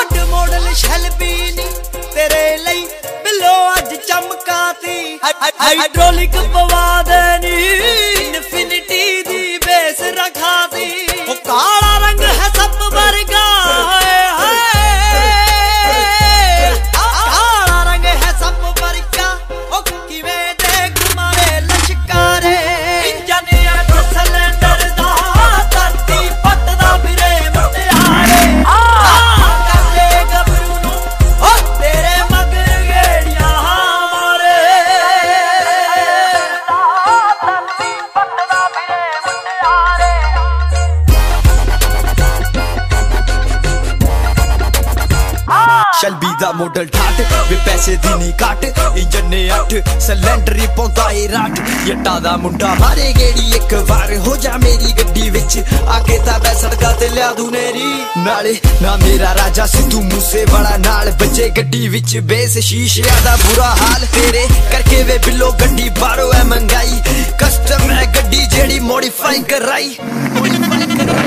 ਹੱਡ model Shelby ਨਹੀਂ ਤੇਰੇ ਲਈ ਬਿੱਲੋ ਅੱਜ ਚਮਕਾਂ ਤੀ ਹਾਈਡ੍ਰੋਲਿਕ ਪਵਾ ਦੇਨੀ ਸ਼ਲਬੀ ਦਾ ਮਾਡਲ ਠਾਟ, ਵੇ ਪੈਸੇ ਦੀ ਨਹੀਂ ਘਟ। ਇੰਜਨ ਨੇ 8 ਸਿਲੰਡਰ ਹੀ ਪਾਉਂਦਾ ਏ ਰਾਟ। ਜੱਟਾਂ ਦਾ ਮੁੰਡਾ ਮਾਰੇ ਗੇੜੀ ਇੱਕ ਵਾਰ, ਹੋ ਜਾ ਮੇਰੀ ਗੱਡੀ ਵਿੱਚ। ਆ ਕੇ ਤਾਂ ਮੈਂ ਸੜਕਾਂ ਤੇ ਲਿਆ ਦੂ ਨੇਰੀ। ਨਾਲੇ ਨਾ ਮੇਰਾ ਰਾਜਾ ਸਿੱਧੂ ਮੂਸੇ ਵਾਲਾ ਨਾਲ ਬੱਜੇ ਗੱਡੀ ਵਿੱਚ। ਬੇਸ ਸ਼ੀਸ਼ਿਆਂ ਦਾ ਬੁਰਾ ਹਾਲ, ਤੇਰੇ ਕਰਕੇ ਵੇ ਬਿੱਲੋ ਗੱਡੀ ਬਾਹਰੋਂ ਐ ਮੰਗਾਈ। ਕਸਟਮ ਹੈ ਗੱਡੀ ਜਿਹੜੀ ਮੋਡੀਫਾਈ ਕਰਾਈ ਮੋਡੀਫਾਈ ਕਰਾਈ।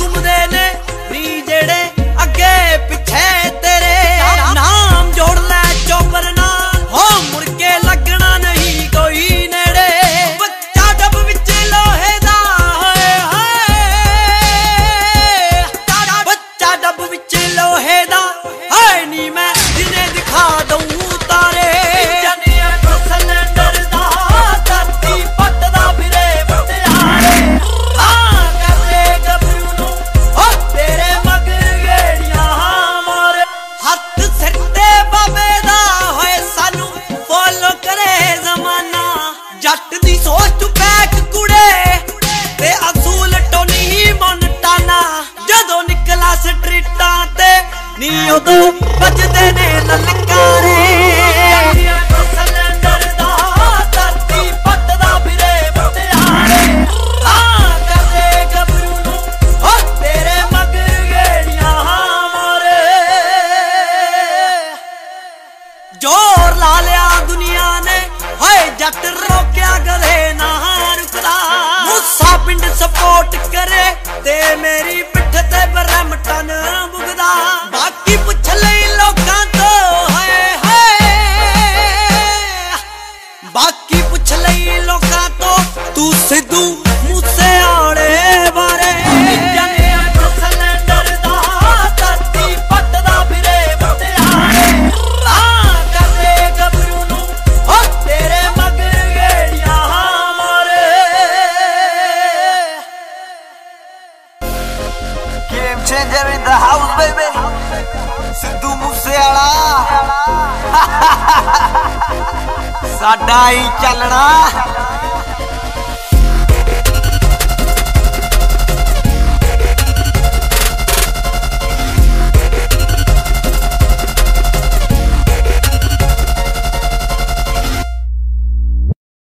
ਘੁੰਮਦੇ ਨੇ ਵੀ ਜਿਹੜੇ ਨੀ ਉਦੋਂ ਵੱਜਦੇ ਨੇ ਲਲਕਾਰੇ। ਤੇਰੇ ਮਗਰ ਮਾਰੇ ਜੋਰ ਲਾ ਲਿਆ ਦੁਨੀਆ ਨੇ। ਹਾਏ ਜੱਟ ਰੋਕਿਆ ਗਲੇ ਨਾ ਰੁਕਦਾ ਮੁੱਸਾ ਪਿੰਡ support Game changer in the house, baby. Sidhu Moose Wala ਸਾਡਾ ਹੀ ਚੱਲਣਾ